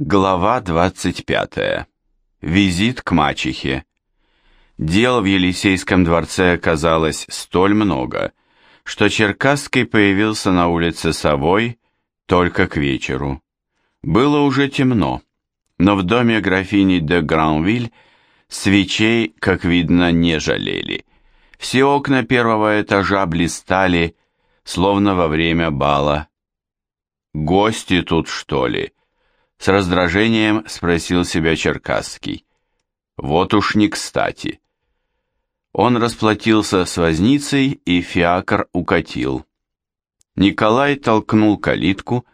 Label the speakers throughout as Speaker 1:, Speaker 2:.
Speaker 1: Глава 25. Визит к мачехе. Дел в Елисейском дворце оказалось столь много, что Черкасский появился на улице Совой только к вечеру. Было уже темно, но в доме графини де Гранвиль свечей, как видно, не жалели. Все окна первого этажа блистали, словно во время бала. «Гости тут, что ли?» С раздражением спросил себя Черкасский. Вот уж не кстати. Он расплатился с возницей, и фиакр укатил. Николай толкнул калитку,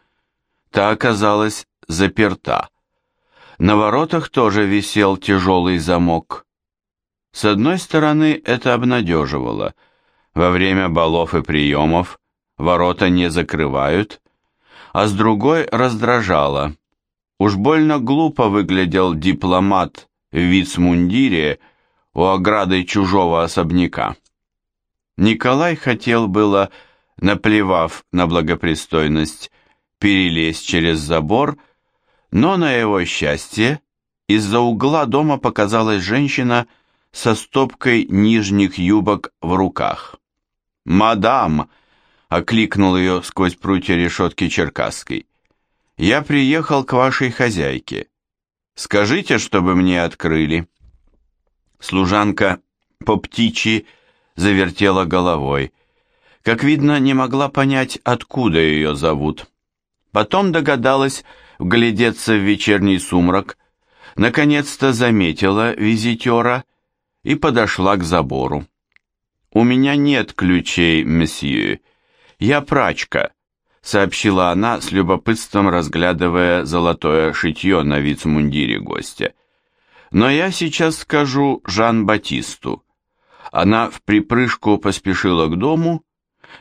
Speaker 1: та оказалась заперта. На воротах тоже висел тяжелый замок. С одной стороны, это обнадеживало. Во время балов и приемов ворота не закрывают, а с другой раздражало. Уж больно глупо выглядел дипломат в вицмундире у ограды чужого особняка. Николай хотел было, наплевав на благопристойность, перелезть через забор, но на его счастье из-за угла дома показалась женщина со стопкой нижних юбок в руках. «Мадам!» — окликнул ее сквозь прутья решетки Черкасской. Я приехал к вашей хозяйке. Скажите, чтобы мне открыли». Служанка по птичьи завертела головой. Как видно, не могла понять, откуда ее зовут. Потом догадалась вглядеться в вечерний сумрак, наконец-то заметила визитера и подошла к забору. «У меня нет ключей, месье. Я прачка сообщила она с любопытством, разглядывая золотое шитье на вицмундире гостя. «Но я сейчас скажу Жан-Батисту». Она в припрыжку поспешила к дому,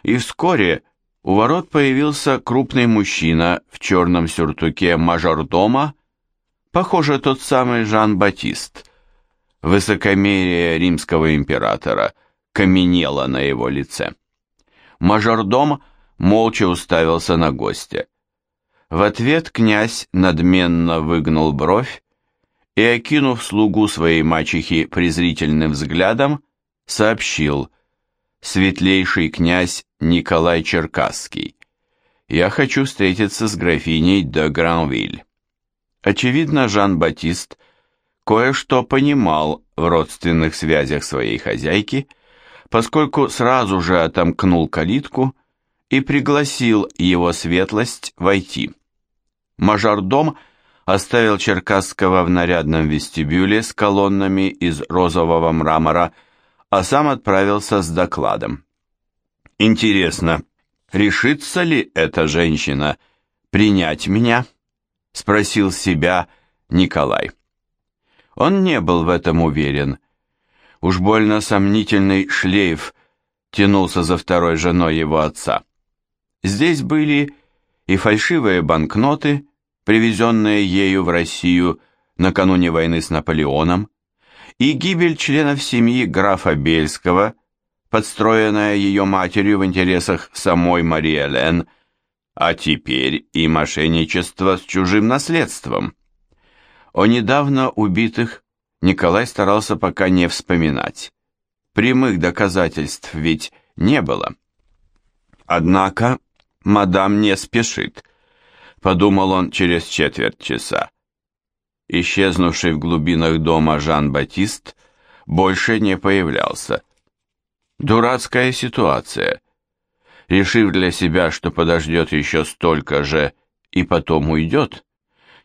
Speaker 1: и вскоре у ворот появился крупный мужчина в черном сюртуке мажордома, похоже, тот самый Жан-Батист. Высокомерие римского императора каменело на его лице. Мажордом – молча уставился на гостя. В ответ князь надменно выгнул бровь и, окинув слугу своей мачехи презрительным взглядом, сообщил «Светлейший князь Николай Черкасский, я хочу встретиться с графиней де Гранвиль». Очевидно, Жан-Батист кое-что понимал в родственных связях своей хозяйки, поскольку сразу же отомкнул калитку и пригласил его светлость войти. Мажордом оставил Черкасского в нарядном вестибюле с колоннами из розового мрамора, а сам отправился с докладом. «Интересно, решится ли эта женщина принять меня?» — спросил себя Николай. Он не был в этом уверен. Уж больно сомнительный шлейф тянулся за второй женой его отца. Здесь были и фальшивые банкноты, привезенные ею в Россию накануне войны с Наполеоном, и гибель членов семьи графа Бельского, подстроенная ее матерью в интересах самой Марии Элен, а теперь и мошенничество с чужим наследством. О недавно убитых Николай старался пока не вспоминать. Прямых доказательств ведь не было. Однако мадам не спешит», — подумал он через четверть часа. Исчезнувший в глубинах дома Жан-Батист больше не появлялся. Дурацкая ситуация. Решив для себя, что подождет еще столько же и потом уйдет,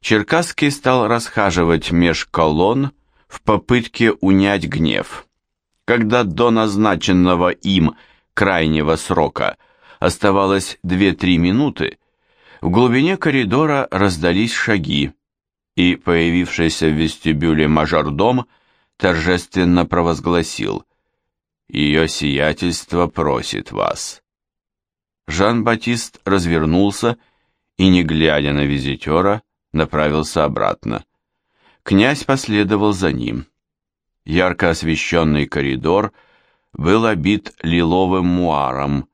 Speaker 1: Черкасский стал расхаживать меж колонн в попытке унять гнев. Когда до назначенного им крайнего срока – оставалось 2-3 минуты, в глубине коридора раздались шаги, и появившийся в вестибюле мажордом торжественно провозгласил «Ее сиятельство просит вас». Жан-Батист развернулся и, не глядя на визитера, направился обратно. Князь последовал за ним. Ярко освещенный коридор был обит лиловым муаром,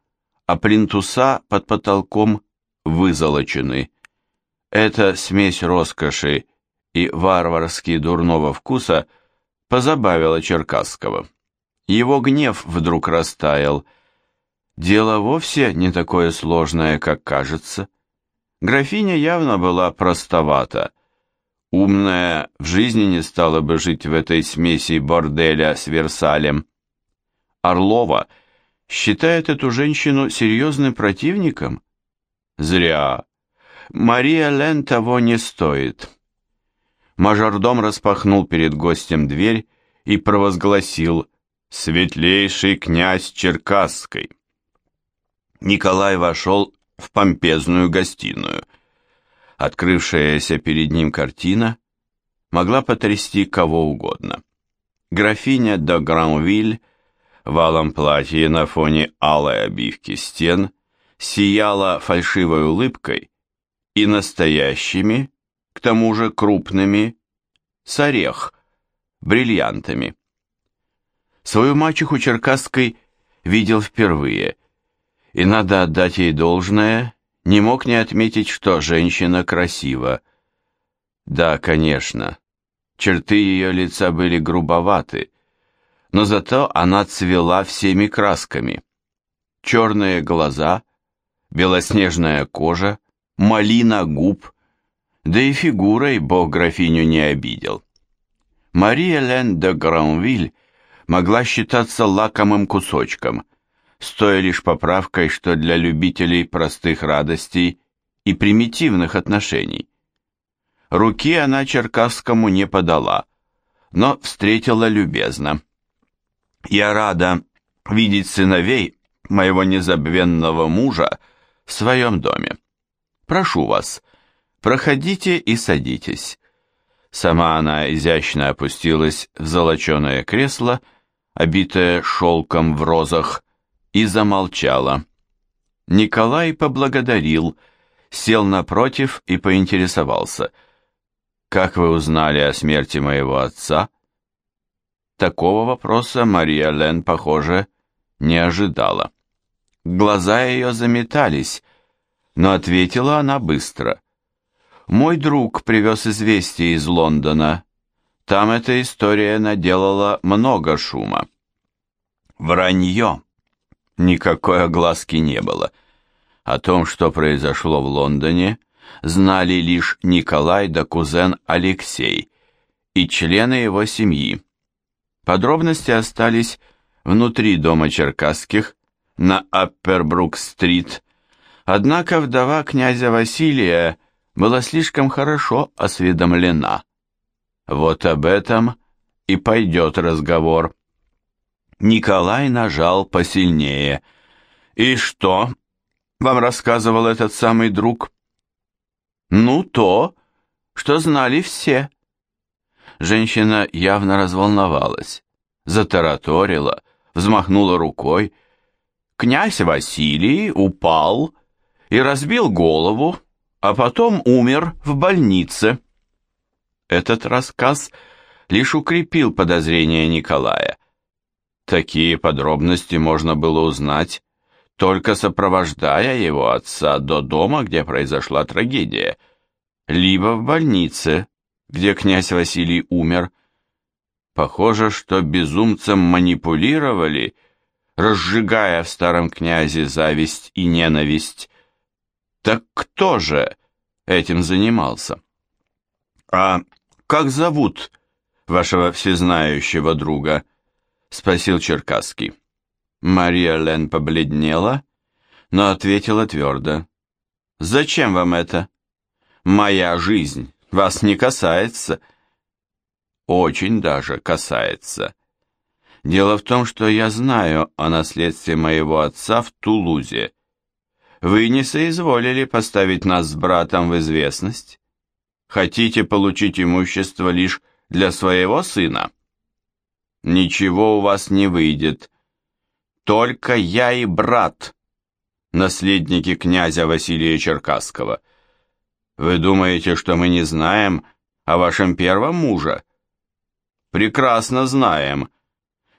Speaker 1: а плинтуса под потолком вызолочены. Эта смесь роскоши и варварски дурного вкуса позабавила Черкасского. Его гнев вдруг растаял. Дело вовсе не такое сложное, как кажется. Графиня явно была простовата. Умная в жизни не стала бы жить в этой смеси борделя с Версалем. Орлова считает эту женщину серьезным противником? Зря. Мария Лен того не стоит. Мажордом распахнул перед гостем дверь и провозгласил «Светлейший князь Черкасской». Николай вошел в помпезную гостиную. Открывшаяся перед ним картина могла потрясти кого угодно. Графиня де Гранвиль в алом платье на фоне алой обивки стен сияла фальшивой улыбкой и настоящими, к тому же крупными, с орех, бриллиантами. Свою мачеху Черкасской видел впервые, и надо отдать ей должное, не мог не отметить, что женщина красива. Да, конечно, черты ее лица были грубоваты, но зато она цвела всеми красками. Черные глаза, белоснежная кожа, малина губ, да и фигурой бог графиню не обидел. Мария Лен де Гранвиль могла считаться лакомым кусочком, с той лишь поправкой, что для любителей простых радостей и примитивных отношений. Руки она Черкасскому не подала, но встретила любезно. «Я рада видеть сыновей моего незабвенного мужа в своем доме. Прошу вас, проходите и садитесь». Сама она изящно опустилась в золоченое кресло, обитое шелком в розах, и замолчала. Николай поблагодарил, сел напротив и поинтересовался. «Как вы узнали о смерти моего отца?» Такого вопроса Мария Лен, похоже, не ожидала. Глаза ее заметались, но ответила она быстро. «Мой друг привез известие из Лондона. Там эта история наделала много шума». «Вранье!» Никакой огласки не было. О том, что произошло в Лондоне, знали лишь Николай да кузен Алексей и члены его семьи. Подробности остались внутри дома Черкасских на Аппербрук-стрит, однако вдова князя Василия была слишком хорошо осведомлена. Вот об этом и пойдет разговор. Николай нажал посильнее. «И что?» — вам рассказывал этот самый друг. «Ну, то, что знали все». Женщина явно разволновалась, затараторила, взмахнула рукой. Князь Василий упал и разбил голову, а потом умер в больнице. Этот рассказ лишь укрепил подозрения Николая. Такие подробности можно было узнать, только сопровождая его отца до дома, где произошла трагедия, либо в больнице, где князь Василий умер. Похоже, что безумцем манипулировали, разжигая в старом князе зависть и ненависть. Так кто же этим занимался? А как зовут вашего всезнающего друга? спросил Черкасский. Мария Лен побледнела, но ответила твердо. «Зачем вам это? Моя жизнь вас не касается». «Очень даже касается. Дело в том, что я знаю о наследстве моего отца в Тулузе. Вы не соизволили поставить нас с братом в известность? Хотите получить имущество лишь для своего сына?» Ничего у вас не выйдет. Только я и брат, наследники князя Василия Черкасского. Вы думаете, что мы не знаем о вашем первом муже? Прекрасно знаем.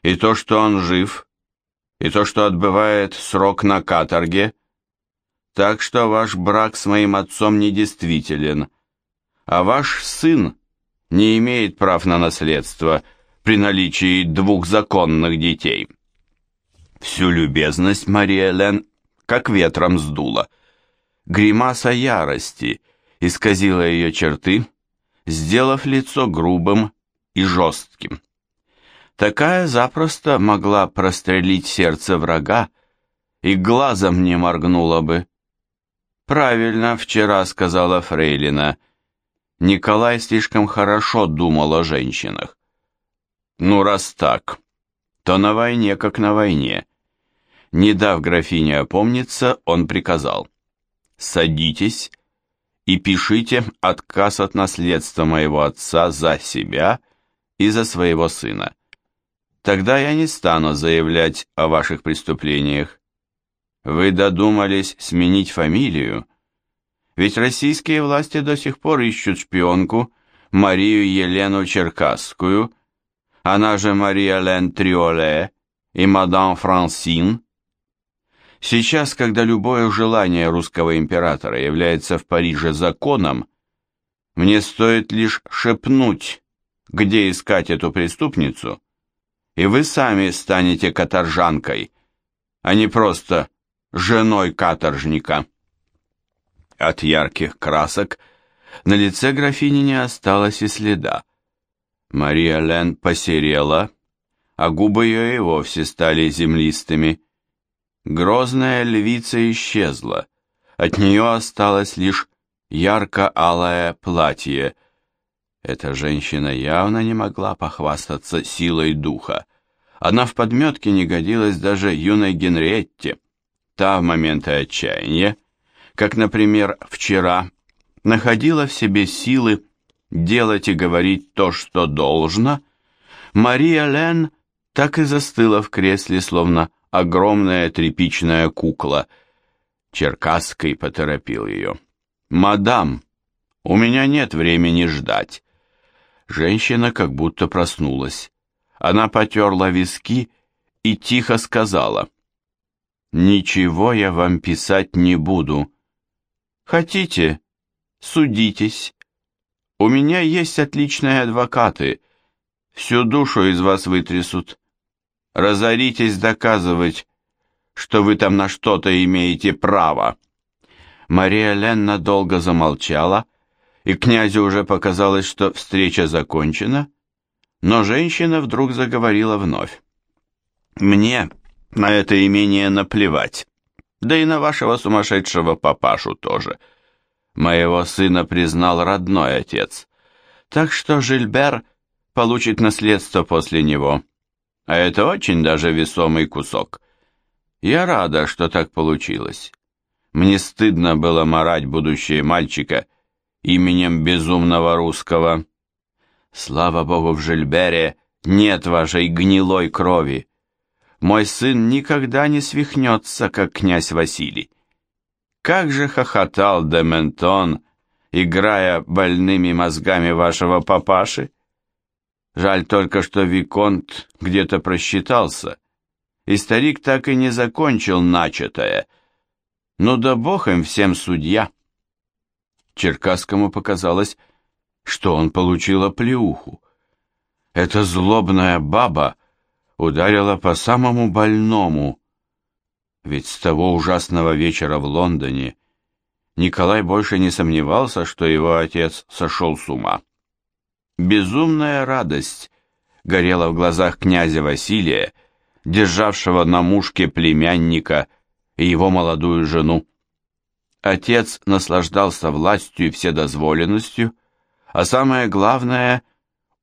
Speaker 1: И то, что он жив, и то, что отбывает срок на каторге. Так что ваш брак с моим отцом недействителен. а ваш сын не имеет прав на наследство при наличии двух законных детей. Всю любезность Мария Лен как ветром сдула. Гримаса ярости исказила ее черты, сделав лицо грубым и жестким. Такая запросто могла прострелить сердце врага и глазом не моргнула бы. «Правильно вчера», — сказала Фрейлина. Николай слишком хорошо думал о женщинах. «Ну, раз так, то на войне как на войне». Не дав графине опомниться, он приказал. «Садитесь и пишите отказ от наследства моего отца за себя и за своего сына. Тогда я не стану заявлять о ваших преступлениях. Вы додумались сменить фамилию? Ведь российские власти до сих пор ищут шпионку Марию Елену Черкасскую, она же Мария Лен Триоле и мадам Франсин. Сейчас, когда любое желание русского императора является в Париже законом, мне стоит лишь шепнуть, где искать эту преступницу, и вы сами станете каторжанкой, а не просто женой каторжника. От ярких красок на лице графини не осталось и следа. Мария Лен посерела, а губы ее и вовсе стали землистыми. Грозная львица исчезла, от нее осталось лишь ярко-алое платье. Эта женщина явно не могла похвастаться силой духа. Она в подметке не годилась даже юной Генриетте. Та в моменты отчаяния, как, например, вчера, находила в себе силы делать и говорить то, что должно, Мария Лен так и застыла в кресле, словно огромная тряпичная кукла. Черкасский поторопил ее. «Мадам, у меня нет времени ждать». Женщина как будто проснулась. Она потерла виски и тихо сказала. «Ничего я вам писать не буду. Хотите, судитесь. У меня есть отличные адвокаты. Всю душу из вас вытрясут. Разоритесь доказывать, что вы там на что-то имеете право». Мария Ленна долго замолчала, и князю уже показалось, что встреча закончена, но женщина вдруг заговорила вновь. «Мне на это имение наплевать. Да и на вашего сумасшедшего папашу тоже. Моего сына признал родной отец. Так что Жильбер получит наследство после него. А это очень даже весомый кусок. Я рада, что так получилось. Мне стыдно было марать будущее мальчика именем безумного русского. Слава богу, в Жильбере нет вашей гнилой крови. Мой сын никогда не свихнется, как князь Василий. Как же хохотал Дементон, играя больными мозгами вашего папаши. Жаль только, что Виконт где-то просчитался, и старик так и не закончил начатое. Ну да бог им всем судья. Черкасскому показалось, что он получил оплеуху. Эта злобная баба ударила по самому больному. Ведь с того ужасного вечера в Лондоне Николай больше не сомневался, что его отец сошел с ума. Безумная радость горела в глазах князя Василия, державшего на мушке племянника и его молодую жену. Отец наслаждался властью и вседозволенностью, а самое главное,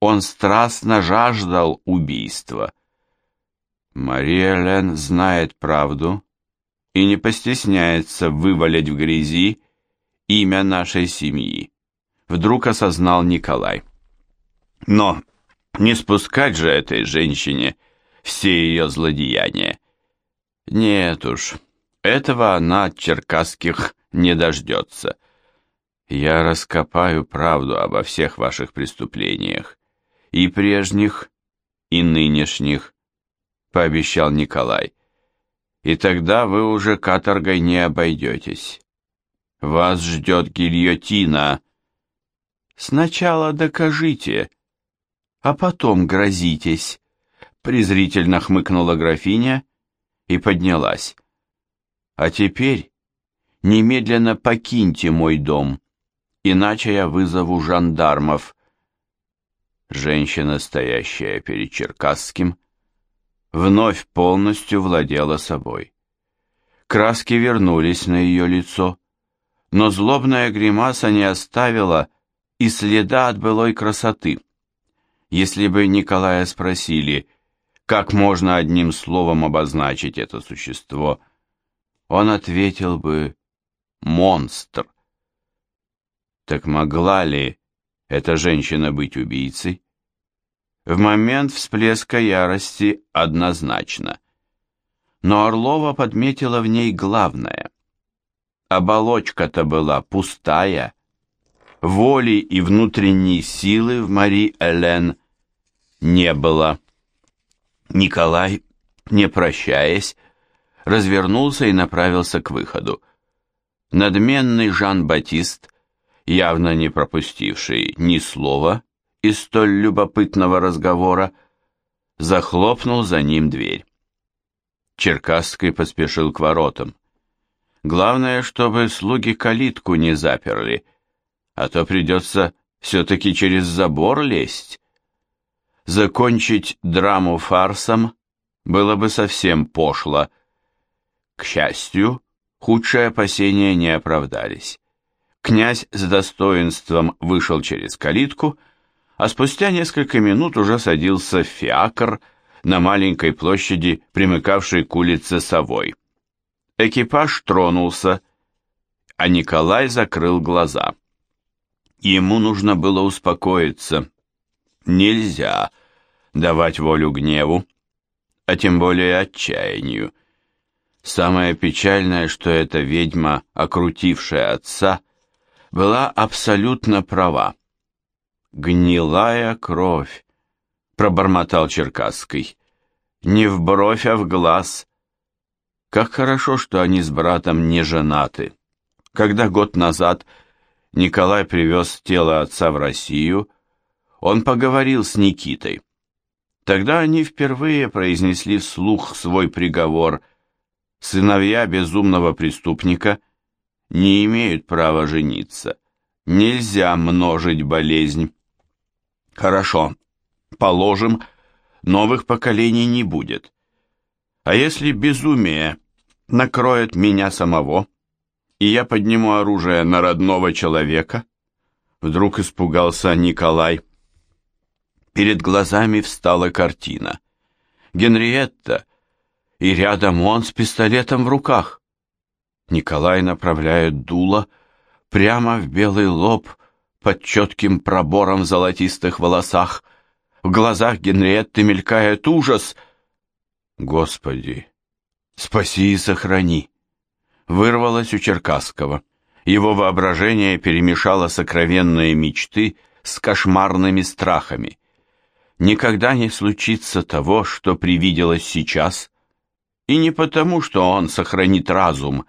Speaker 1: он страстно жаждал убийства. Мария Лен знает правду и не постесняется вывалить в грязи имя нашей семьи, вдруг осознал Николай. Но не спускать же этой женщине все ее злодеяния. Нет уж, этого она от черкасских не дождется. Я раскопаю правду обо всех ваших преступлениях, и прежних, и нынешних, пообещал Николай. И тогда вы уже каторгой не обойдетесь. Вас ждет гильотина. Сначала докажите, а потом грозитесь, презрительно хмыкнула графиня и поднялась. А теперь немедленно покиньте мой дом, иначе я вызову жандармов. Женщина, стоящая перед Черкасским, вновь полностью владела собой. Краски вернулись на ее лицо, но злобная гримаса не оставила и следа от былой красоты. Если бы Николая спросили, как можно одним словом обозначить это существо, он ответил бы «монстр». Так могла ли эта женщина быть убийцей? В момент всплеска ярости однозначно. Но Орлова подметила в ней главное. Оболочка-то была пустая. Воли и внутренней силы в Мари Элен не было. Николай, не прощаясь, развернулся и направился к выходу. Надменный Жан-Батист, явно не пропустивший ни слова из столь любопытного разговора, захлопнул за ним дверь. Черкасский поспешил к воротам. Главное, чтобы слуги калитку не заперли, а то придется все-таки через забор лезть. Закончить драму фарсом было бы совсем пошло. К счастью, худшие опасения не оправдались. Князь с достоинством вышел через калитку, а спустя несколько минут уже садился в фиакр на маленькой площади, примыкавшей к улице Совой. Экипаж тронулся, а Николай закрыл глаза. Ему нужно было успокоиться. Нельзя давать волю гневу, а тем более отчаянию. Самое печальное, что эта ведьма, окрутившая отца, была абсолютно права. «Гнилая кровь», — пробормотал Черкасский. «Не в бровь, а в глаз». Как хорошо, что они с братом не женаты. Когда год назад Николай привез тело отца в Россию, он поговорил с Никитой. Тогда они впервые произнесли вслух свой приговор — Сыновья безумного преступника не имеют права жениться. Нельзя множить болезнь. Хорошо, положим, новых поколений не будет. А если безумие накроет меня самого, и я подниму оружие на родного человека? Вдруг испугался Николай. Перед глазами встала картина. Генриетта и рядом он с пистолетом в руках. Николай направляет дуло прямо в белый лоб под четким пробором в золотистых волосах. В глазах Генриетты мелькает ужас. Господи, спаси и сохрани. Вырвалось у Черкасского. Его воображение перемешало сокровенные мечты с кошмарными страхами. Никогда не случится того, что привиделось сейчас, и не потому, что он сохранит разум.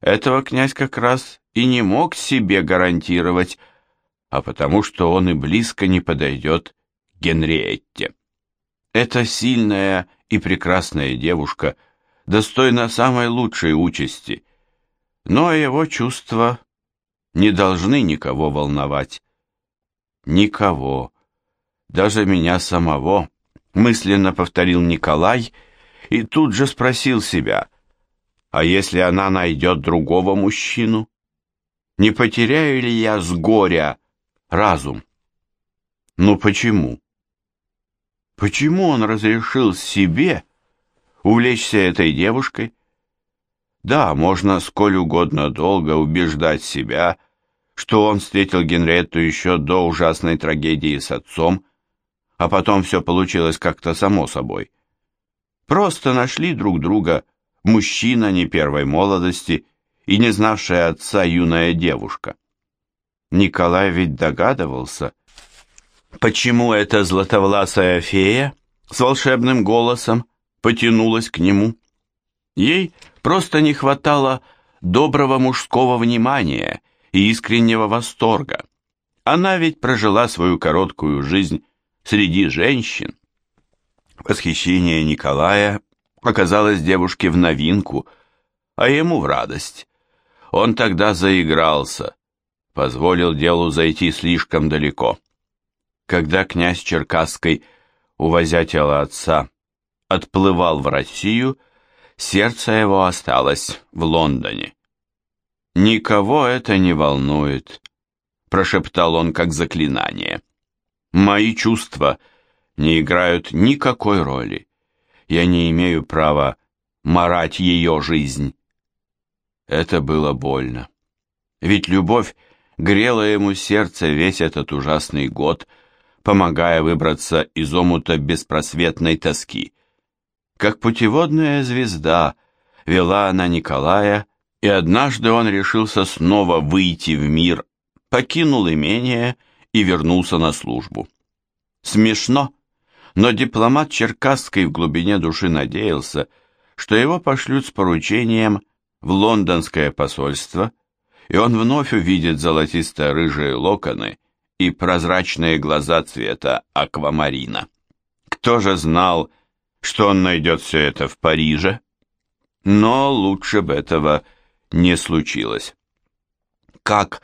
Speaker 1: Этого князь как раз и не мог себе гарантировать, а потому что он и близко не подойдет к Генриетте. Эта сильная и прекрасная девушка достойна самой лучшей участи, но его чувства не должны никого волновать. Никого, даже меня самого, мысленно повторил Николай, — и тут же спросил себя, а если она найдет другого мужчину? Не потеряю ли я с горя разум? Ну почему? Почему он разрешил себе увлечься этой девушкой? Да, можно сколь угодно долго убеждать себя, что он встретил Генретту еще до ужасной трагедии с отцом, а потом все получилось как-то само собой. Просто нашли друг друга мужчина не первой молодости и не знавшая отца юная девушка. Николай ведь догадывался, почему эта златовласая фея с волшебным голосом потянулась к нему. Ей просто не хватало доброго мужского внимания и искреннего восторга. Она ведь прожила свою короткую жизнь среди женщин. Восхищение Николая оказалось девушке в новинку, а ему в радость. Он тогда заигрался, позволил делу зайти слишком далеко. Когда князь Черкасской, увозя тело отца, отплывал в Россию, сердце его осталось в Лондоне. «Никого это не волнует», — прошептал он как заклинание. «Мои чувства не играют никакой роли. Я не имею права марать ее жизнь». Это было больно. Ведь любовь грела ему сердце весь этот ужасный год, помогая выбраться из омута беспросветной тоски. Как путеводная звезда вела она Николая, и однажды он решился снова выйти в мир, покинул имение и вернулся на службу. Смешно, но дипломат Черкасской в глубине души надеялся, что его пошлют с поручением в лондонское посольство, и он вновь увидит золотисто-рыжие локоны и прозрачные глаза цвета аквамарина. Кто же знал, что он найдет все это в Париже? Но лучше бы этого не случилось. Как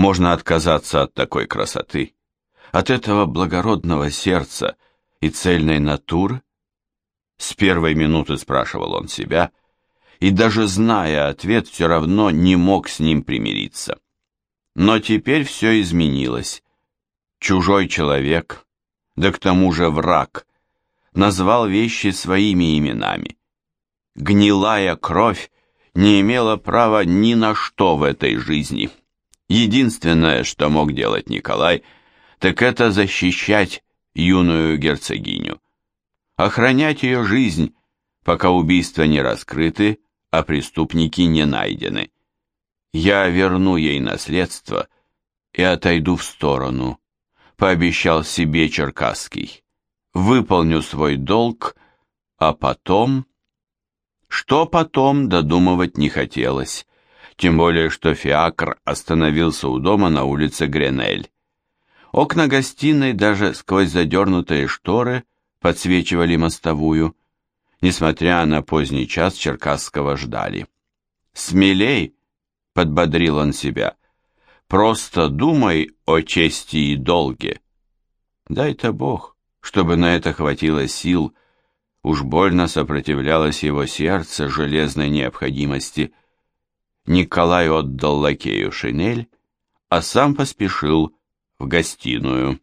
Speaker 1: можно отказаться от такой красоты, от этого благородного сердца и цельной натуры? С первой минуты спрашивал он себя, и даже зная ответ, все равно не мог с ним примириться. Но теперь все изменилось. Чужой человек, да к тому же враг, назвал вещи своими именами. Гнилая кровь не имела права ни на что в этой жизни. Единственное, что мог делать Николай, так это защищать юную герцогиню, охранять ее жизнь, пока убийства не раскрыты, а преступники не найдены. Я верну ей наследство и отойду в сторону, пообещал себе Черкасский. Выполню свой долг, а потом... Что потом, додумывать не хотелось, тем более что фиакр остановился у дома на улице Гренель. Окна гостиной даже сквозь задернутые шторы подсвечивали мостовую. Несмотря на поздний час, Черкасского ждали. «Смелей!» — подбодрил он себя. «Просто думай о чести и долге». Дай-то Бог, чтобы на это хватило сил, — Уж больно сопротивлялось его сердце железной необходимости. Николай отдал лакею шинель, а сам поспешил в гостиную.